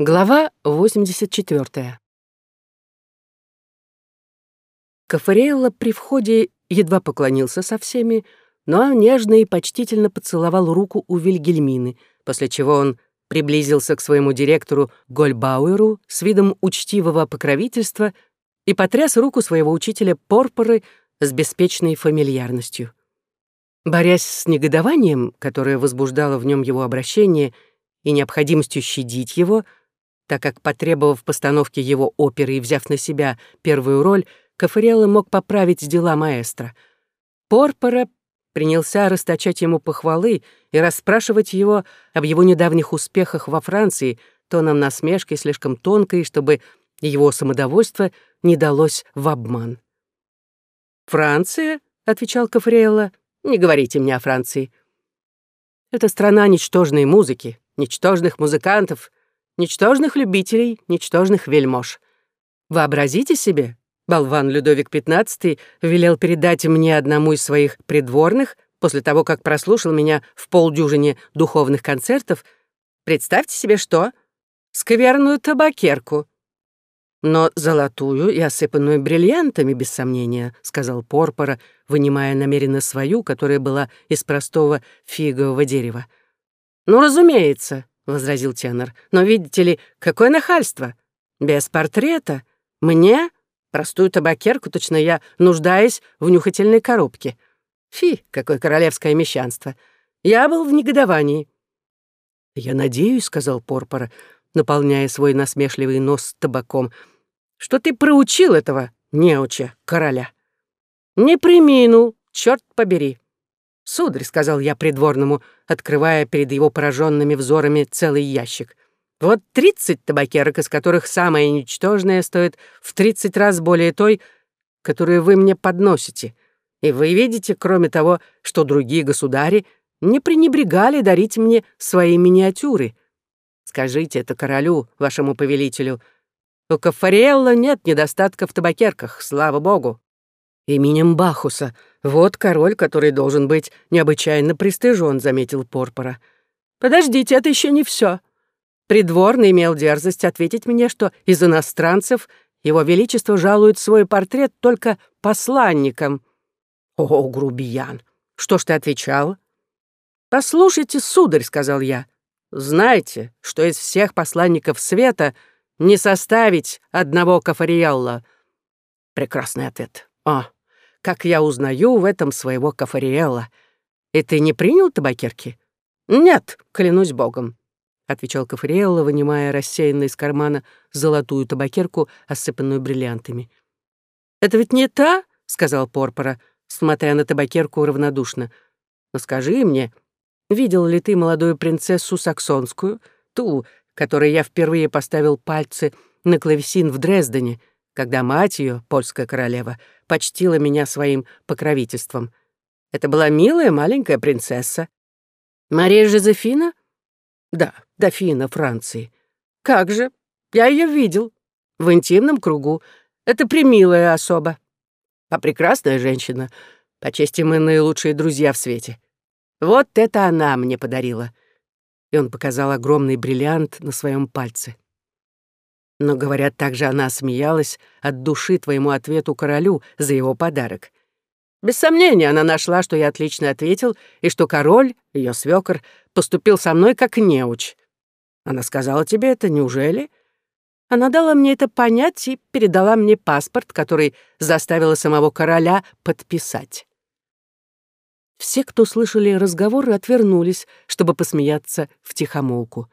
Глава 84. Кафариэлла при входе едва поклонился со всеми, но нежно и почтительно поцеловал руку у Вильгельмины, после чего он приблизился к своему директору Гольбауэру с видом учтивого покровительства и потряс руку своего учителя Порпоры с беспечной фамильярностью. Борясь с негодованием, которое возбуждало в нем его обращение, и необходимостью щадить его — так как, потребовав постановки его оперы и взяв на себя первую роль, Кафариэлло мог поправить дела маэстро. Порпора принялся расточать ему похвалы и расспрашивать его об его недавних успехах во Франции, тоном насмешки слишком тонкой, чтобы его самодовольство не далось в обман. «Франция?» — отвечал Кафриэлло. «Не говорите мне о Франции. Это страна ничтожной музыки, ничтожных музыкантов, ничтожных любителей, ничтожных вельмож. Вообразите себе, болван Людовик XV велел передать мне одному из своих придворных, после того, как прослушал меня в полдюжине духовных концертов, представьте себе что? Скверную табакерку. Но золотую и осыпанную бриллиантами, без сомнения, сказал Порпора, вынимая намеренно свою, которая была из простого фигового дерева. Ну, разумеется, возразил тенор. «Но видите ли, какое нахальство! Без портрета? Мне? Простую табакерку, точно я нуждаюсь в нюхательной коробке. Фи, какое королевское мещанство! Я был в негодовании». «Я надеюсь», — сказал Порпора, наполняя свой насмешливый нос табаком, «что ты проучил этого неуча, короля». «Не примину, черт побери». «Сударь», — сказал я придворному, открывая перед его пораженными взорами целый ящик, «вот тридцать табакерок, из которых самая ничтожная стоит в тридцать раз более той, которую вы мне подносите. И вы видите, кроме того, что другие государи не пренебрегали дарить мне свои миниатюры. Скажите это королю, вашему повелителю. У Кафариэлла нет недостатка в табакерках, слава богу. Именем Бахуса — «Вот король, который должен быть необычайно пристыжен», — заметил Порпора. «Подождите, это еще не все. Придворный имел дерзость ответить мне, что из иностранцев его величество жалует свой портрет только посланникам». «О, грубиян! Что ж ты отвечал?» «Послушайте, сударь», — сказал я, — «знайте, что из всех посланников света не составить одного кафариэлла». Прекрасный ответ. «А, как я узнаю в этом своего Кафариэла. И ты не принял табакерки? Нет, клянусь богом, отвечал Кафариэлла, вынимая рассеянно из кармана золотую табакерку, осыпанную бриллиантами. Это ведь не та, сказал Порпора, смотря на табакерку равнодушно. Но скажи мне, видел ли ты молодую принцессу саксонскую, ту, которой я впервые поставил пальцы на клавесин в Дрездене, когда мать ее, польская королева, почтила меня своим покровительством. Это была милая маленькая принцесса. Мария Жозефина? Да, дофина Франции. Как же? Я ее видел. В интимном кругу. Это примилая особа. А прекрасная женщина. По чести мы наилучшие друзья в свете. Вот это она мне подарила. И он показал огромный бриллиант на своем пальце. Но, говорят, также она смеялась от души твоему ответу королю за его подарок. Без сомнения, она нашла, что я отлично ответил, и что король, ее свекор, поступил со мной как неуч. Она сказала тебе это, неужели? Она дала мне это понять и передала мне паспорт, который заставила самого короля подписать. Все, кто слышали разговоры, отвернулись, чтобы посмеяться в тихомолку.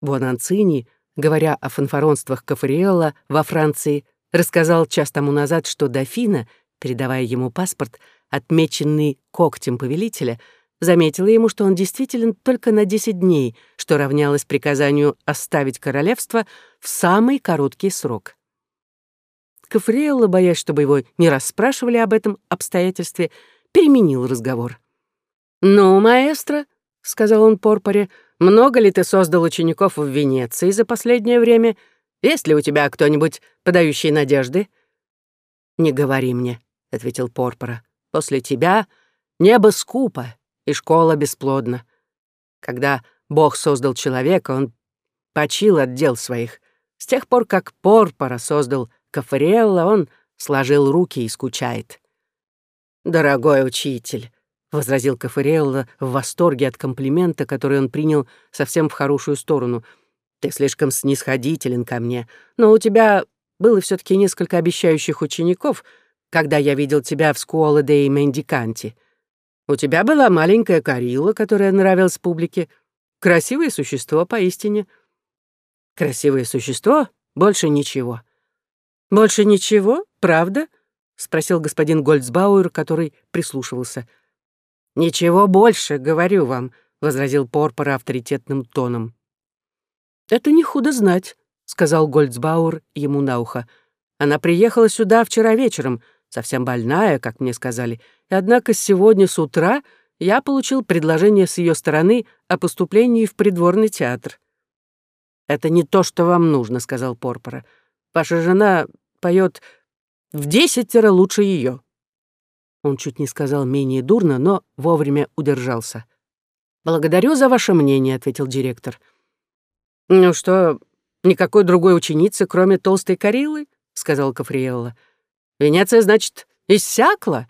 Буананцини — говоря о фанфаронствах Кафариэлла во Франции, рассказал час тому назад, что дофина, передавая ему паспорт, отмеченный когтем повелителя, заметила ему, что он действителен только на 10 дней, что равнялось приказанию оставить королевство в самый короткий срок. Кафриэлло, боясь, чтобы его не расспрашивали об этом обстоятельстве, переменил разговор. «Ну, маэстро», — сказал он Порпоре, много ли ты создал учеников в Венеции за последнее время? Есть ли у тебя кто-нибудь, подающий надежды?» «Не говори мне», — ответил Порпора. «После тебя небо скупо, и школа бесплодна. Когда Бог создал человека, он почил от дел своих. С тех пор, как Порпора создал Кафариэлла, он сложил руки и скучает. «Дорогой учитель», — возразил Кафариэлла в восторге от комплимента, который он принял совсем в хорошую сторону. «Ты слишком снисходителен ко мне, но у тебя было все таки несколько обещающих учеников, когда я видел тебя в Скуола де Мендиканти. У тебя была маленькая Карила, которая нравилась публике. Красивое существо поистине». «Красивое существо? Больше ничего». «Больше ничего? Правда?» — спросил господин Гольцбауэр, который прислушивался. «Ничего больше, говорю вам», — возразил Порпора авторитетным тоном. «Это не худо знать», — сказал Гольцбауэр ему на ухо. «Она приехала сюда вчера вечером, совсем больная, как мне сказали, и однако сегодня с утра я получил предложение с ее стороны о поступлении в придворный театр». «Это не то, что вам нужно», — сказал Порпора. «Ваша жена поет в десятеро лучше ее. Он чуть не сказал менее дурно, но вовремя удержался. «Благодарю за ваше мнение», — ответил директор. «Ну что, никакой другой ученицы, кроме толстой Карилы?» — сказал Кафриэлла. «Венеция, значит, иссякла?»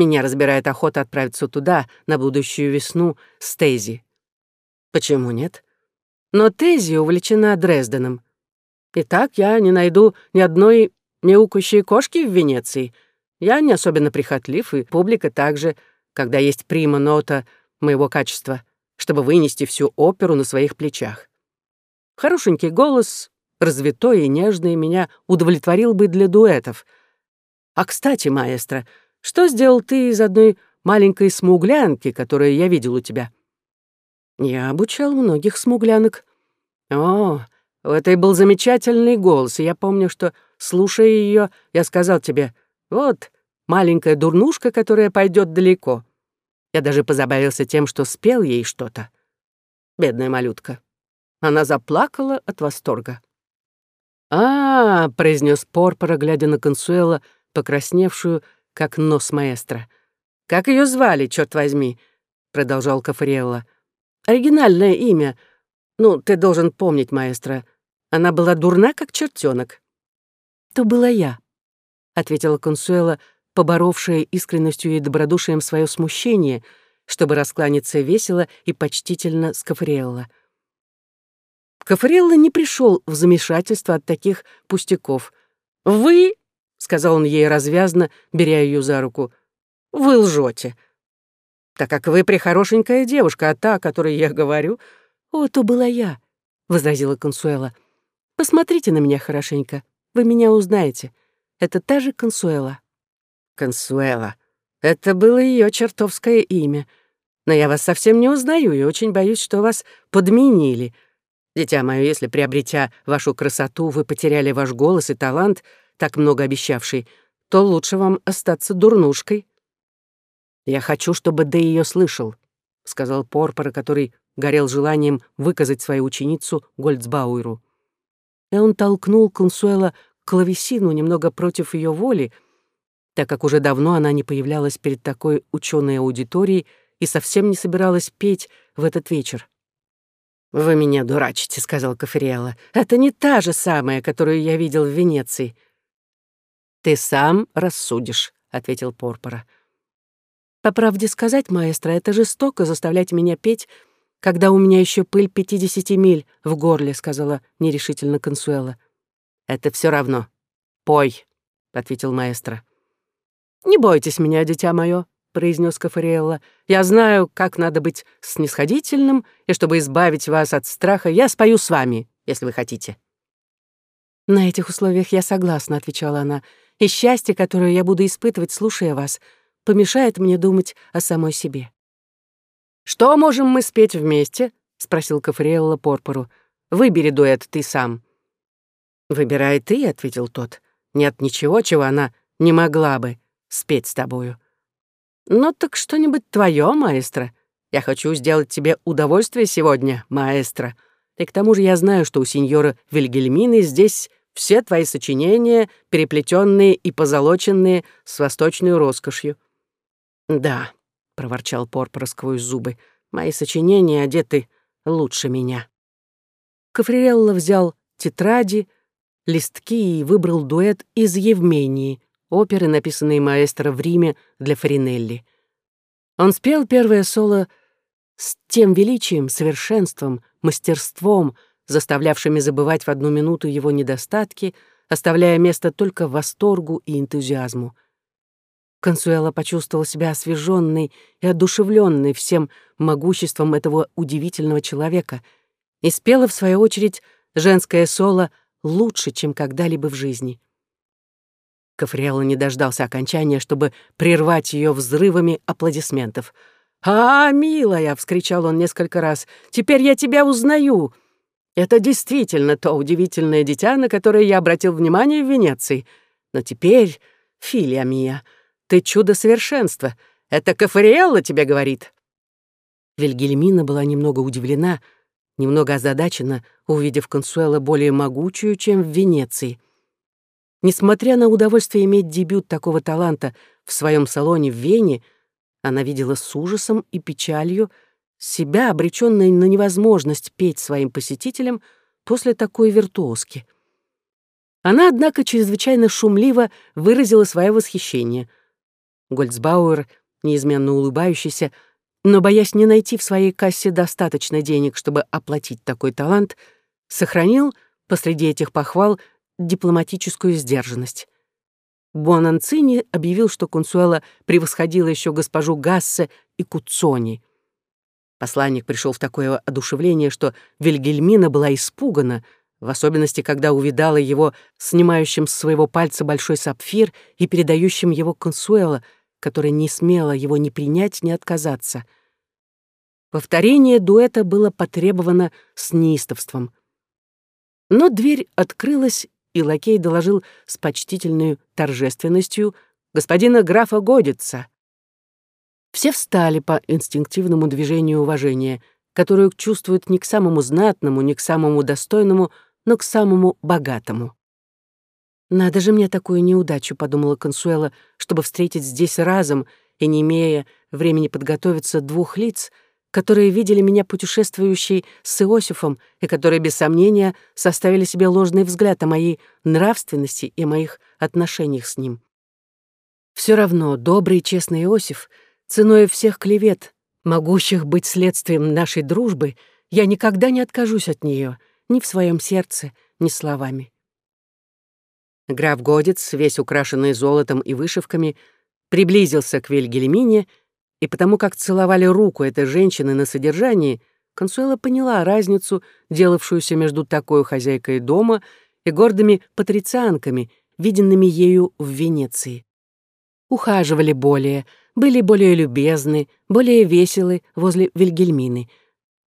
Меня разбирает охота отправиться туда на будущую весну с Тейзи. Почему нет? Но Тейзи увлечена Дрезденом. Итак, я не найду ни одной мяукающей кошки в Венеции. Я не особенно прихотлив, и публика также, когда есть прима-нота моего качества, чтобы вынести всю оперу на своих плечах. Хорошенький голос, развитой и нежный, меня удовлетворил бы для дуэтов. А, кстати, маэстро, что сделал ты из одной маленькой смуглянки, которую я видел у тебя? Я обучал многих смуглянок. О, у этой был замечательный голос, и я помню, что, слушая ее, я сказал тебе, вот, маленькая дурнушка, которая пойдет далеко. Я даже позабавился тем, что спел ей что-то. Бедная малютка. Она заплакала от восторга. «А, -а, -а — произнес Порпора, глядя на Консуэла, покрасневшую, как нос маэстро. «Как ее звали, черт возьми?» — продолжал Кафариэлла. «Оригинальное имя — ну, ты должен помнить, маэстро, она была дурна, как чертенок. То была я, ответила Консуэла, поборовшая искренностью и добродушием свое смущение, чтобы раскланяться весело и почтительно с Кафриэлла. Кафриэлла не пришел в замешательство от таких пустяков. «Вы», — сказал он ей развязно, беря ее за руку, — «вы лжете. Так как вы прихорошенькая девушка, а та, о которой я говорю, «О, то была я», — возразила Консуэла. «Посмотрите на меня хорошенько, вы меня узнаете. Это та же Консуэла». «Консуэла. Это было ее чертовское имя. Но я вас совсем не узнаю и очень боюсь, что вас подменили. Дитя мое, если, приобретя вашу красоту, вы потеряли ваш голос и талант, так много обещавший, то лучше вам остаться дурнушкой». «Я хочу, чтобы Дэй ее слышал», — сказал Порпора, который горел желанием выказать свою ученицу Гольцбауэру. И он толкнул Консуэла клавесину немного против ее воли, так как уже давно она не появлялась перед такой ученой аудиторией и совсем не собиралась петь в этот вечер. «Вы меня дурачите», — сказал Кафриэлла. «Это не та же самая, которую я видел в Венеции». «Ты сам рассудишь», — ответил Порпора. «По правде сказать, маэстро, это жестоко заставлять меня петь когда у меня еще пыль пятидесяти миль в горле», — сказала нерешительно Консуэла. «Это все равно. Пой», — ответил маэстро. «Не бойтесь меня, дитя мое», — произнес Кафариэлла. «Я знаю, как надо быть снисходительным, и чтобы избавить вас от страха, я спою с вами, если вы хотите». «На этих условиях я согласна», — отвечала она, «и счастье, которое я буду испытывать, слушая вас, помешает мне думать о самой себе». «Что можем мы спеть вместе?» — спросил Кафриэлла Порпору. «Выбери дуэт ты сам». «Выбирай ты», — ответил тот. «Нет ничего, чего она не могла бы спеть с тобою». «Ну так что-нибудь твое, маэстро. Я хочу сделать тебе удовольствие сегодня, маэстро. И к тому же я знаю, что у сеньора Вильгельмины здесь все твои сочинения, переплетенные и позолоченные с восточной роскошью». «Да, проворчал Порпор сквозь зубы. «Мои сочинения одеты лучше меня». Кафриелло взял тетради, листки и выбрал дуэт из «Евмении», оперы, написанные маэстро в Риме для Фаринелли. Он спел первое соло с тем величием, совершенством, мастерством, заставлявшими забывать в одну минуту его недостатки, оставляя место только восторгу и энтузиазму. Консуэла почувствовала себя освеженной и одушевленной всем могуществом этого удивительного человека и спела, в свою очередь, женское соло лучше, чем когда-либо в жизни. Кафриэлла не дождался окончания, чтобы прервать ее взрывами аплодисментов. «А, милая!» — вскричал он несколько раз. «Теперь я тебя узнаю! Это действительно то удивительное дитя, на которое я обратил внимание в Венеции. Но теперь, Филия Мия, ты чудо совершенства. Это Кафариэлла тебе говорит». Вильгельмина была немного удивлена, немного озадачена, увидев Консуэла более могучую, чем в Венеции — Несмотря на удовольствие иметь дебют такого таланта в своем салоне в Вене, она видела с ужасом и печалью себя, обречённой на невозможность петь своим посетителям после такой виртуозки. Она, однако, чрезвычайно шумливо выразила свое восхищение. Гольцбауэр, неизменно улыбающийся, но боясь не найти в своей кассе достаточно денег, чтобы оплатить такой талант, сохранил посреди этих похвал дипломатическую сдержанность. Буананцини объявил, что Консуэла превосходила еще госпожу Гассе и Куцони. Посланник пришел в такое одушевление, что Вильгельмина была испугана, в особенности, когда увидала его снимающим с своего пальца большой сапфир и передающим его Консуэла, которая не смела его ни принять, ни отказаться. Повторение дуэта было потребовано с неистовством. Но дверь открылась, и лакей доложил с почтительной торжественностью господина графа Годица. Все встали по инстинктивному движению уважения, которое чувствуют не к самому знатному, не к самому достойному, но к самому богатому. «Надо же мне такую неудачу», — подумала Консуэла, «чтобы встретить здесь разом и, не имея времени подготовиться, двух лиц — которые видели меня путешествующей с Иосифом и которые, без сомнения, составили себе ложный взгляд о моей нравственности и моих отношениях с ним. Все равно добрый и честный Иосиф, ценой всех клевет, могущих быть следствием нашей дружбы, я никогда не откажусь от нее, ни в своем сердце, ни словами. Граф Годец, весь украшенный золотом и вышивками, приблизился к Вильгельмине и потому как целовали руку этой женщины на содержании, Консуэла поняла разницу, делавшуюся между такой хозяйкой дома и гордыми патрицианками, виденными ею в Венеции. Ухаживали более, были более любезны, более веселы возле Вильгельмины,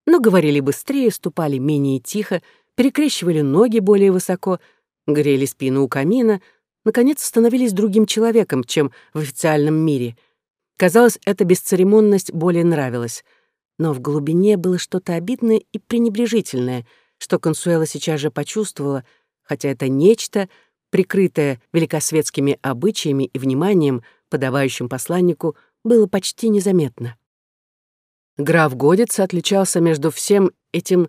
но говорили быстрее, ступали менее тихо, перекрещивали ноги более высоко, грели спину у камина, наконец становились другим человеком, чем в официальном мире — Казалось, эта бесцеремонность более нравилась. Но в глубине было что-то обидное и пренебрежительное, что Консуэла сейчас же почувствовала, хотя это нечто, прикрытое великосветскими обычаями и вниманием, подавающим посланнику, было почти незаметно. Граф Годец отличался между всем этим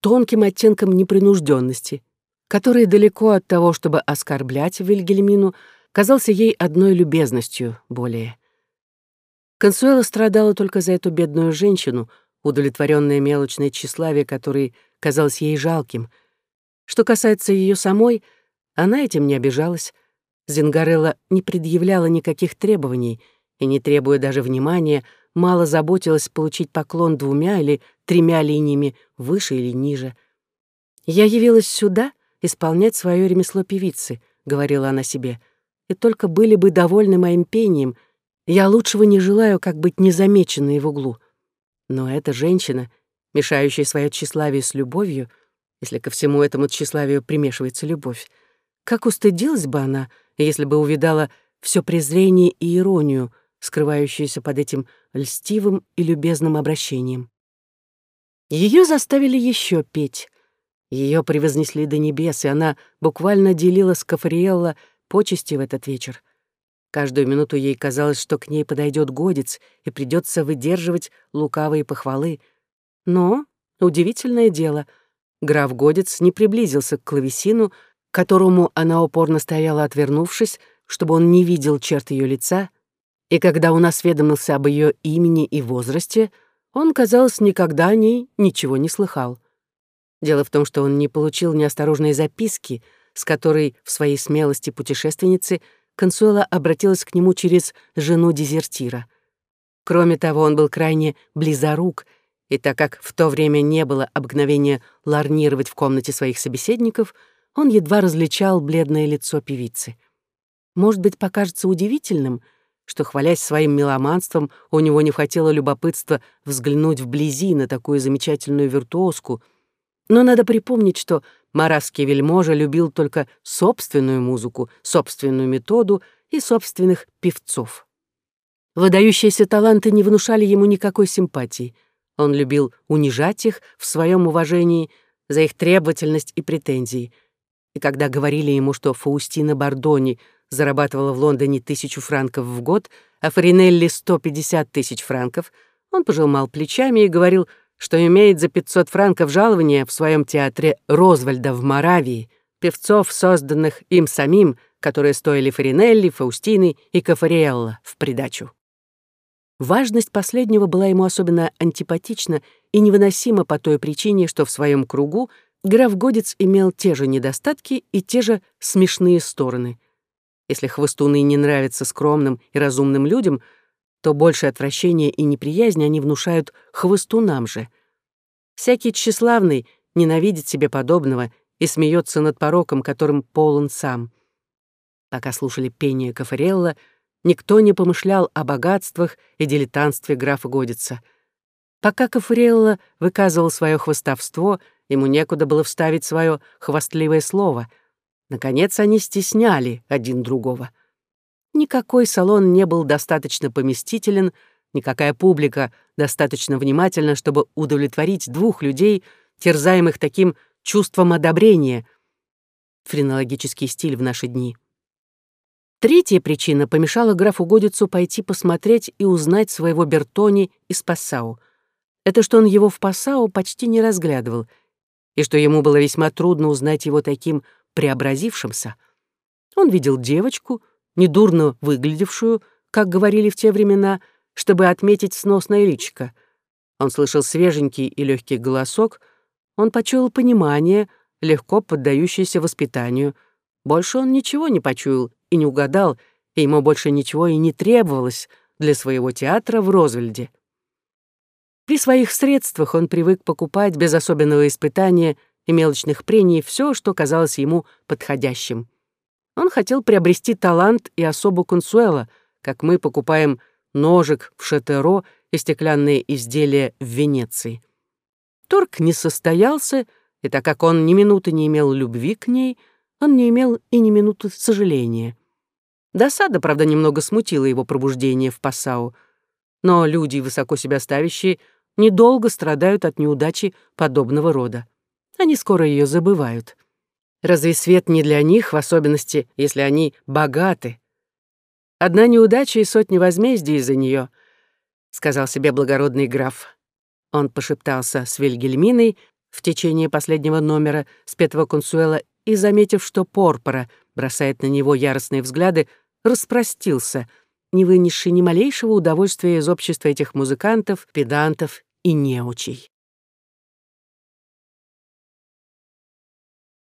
тонким оттенком непринужденности, который далеко от того, чтобы оскорблять Вильгельмину, казался ей одной любезностью более — Консуэла страдала только за эту бедную женщину, удовлетворенная мелочное тщеславие, которое казалось ей жалким. Что касается ее самой, она этим не обижалась. Зингарелла не предъявляла никаких требований и, не требуя даже внимания, мало заботилась получить поклон двумя или тремя линиями выше или ниже. «Я явилась сюда исполнять свое ремесло певицы», — говорила она себе, «и только были бы довольны моим пением, я лучшего не желаю, как быть незамеченной в углу. Но эта женщина, мешающая свое тщеславие с любовью, если ко всему этому тщеславию примешивается любовь, как устыдилась бы она, если бы увидала все презрение и иронию, скрывающиеся под этим льстивым и любезным обращением. Ее заставили еще петь. Ее превознесли до небес, и она буквально делила с Кафариэлла почести в этот вечер. Каждую минуту ей казалось, что к ней подойдет годец и придется выдерживать лукавые похвалы. Но, удивительное дело, граф Годец не приблизился к клавесину, которому она упорно стояла, отвернувшись, чтобы он не видел черт ее лица, и когда он осведомился об ее имени и возрасте, он, казалось, никогда о ней ничего не слыхал. Дело в том, что он не получил неосторожной записки, с которой в своей смелости путешественницы Консуэла обратилась к нему через жену дезертира. Кроме того, он был крайне близорук, и так как в то время не было обыкновения ларнировать в комнате своих собеседников, он едва различал бледное лицо певицы. Может быть, покажется удивительным, что, хвалясь своим меломанством, у него не хватило любопытства взглянуть вблизи на такую замечательную виртуозку, но надо припомнить, что Маравский вельможа любил только собственную музыку, собственную методу и собственных певцов. Выдающиеся таланты не внушали ему никакой симпатии. Он любил унижать их в своем уважении за их требовательность и претензии. И когда говорили ему, что Фаустина Бардони зарабатывала в Лондоне тысячу франков в год, а Фаринелли — 150 тысяч франков, он пожимал плечами и говорил — что имеет за 500 франков жалования в своем театре Розвальда в Моравии, певцов, созданных им самим, которые стоили Фаринелли, Фаустины и Кафариэлла в придачу. Важность последнего была ему особенно антипатична и невыносима по той причине, что в своем кругу граф Годец имел те же недостатки и те же смешные стороны. Если хвостуны не нравятся скромным и разумным людям — то больше отвращения и неприязни они внушают хвостунам же. Всякий тщеславный ненавидит себе подобного и смеется над пороком, которым полон сам. Пока слушали пение Кафарелла, никто не помышлял о богатствах и дилетантстве графа Годица. Пока Кафарелла выказывал свое хвостовство, ему некуда было вставить свое хвастливое слово. Наконец они стесняли один другого. Никакой салон не был достаточно поместителен, никакая публика достаточно внимательна, чтобы удовлетворить двух людей, терзаемых таким чувством одобрения. Френологический стиль в наши дни. Третья причина помешала графу Годицу пойти посмотреть и узнать своего Бертони из Пассау. Это что он его в Пассау почти не разглядывал, и что ему было весьма трудно узнать его таким преобразившимся. Он видел девочку — недурно выглядевшую, как говорили в те времена, чтобы отметить сносное личико. Он слышал свеженький и легкий голосок, он почуял понимание, легко поддающееся воспитанию. Больше он ничего не почуял и не угадал, и ему больше ничего и не требовалось для своего театра в Розвельде. При своих средствах он привык покупать без особенного испытания и мелочных прений все, что казалось ему подходящим. Он хотел приобрести талант и особу консуэла, как мы покупаем ножик в Шатеро и стеклянные изделия в Венеции. Торг не состоялся, и так как он ни минуты не имел любви к ней, он не имел и ни минуты сожаления. Досада, правда, немного смутила его пробуждение в Пассау, но люди, высоко себя ставящие, недолго страдают от неудачи подобного рода. Они скоро ее забывают. Разве свет не для них, в особенности, если они богаты? Одна неудача и сотни возмездий из-за нее, сказал себе благородный граф. Он пошептался с Вильгельминой в течение последнего номера спетого консуэла и, заметив, что Порпора бросает на него яростные взгляды, распростился, не вынесший ни малейшего удовольствия из общества этих музыкантов, педантов и неучей.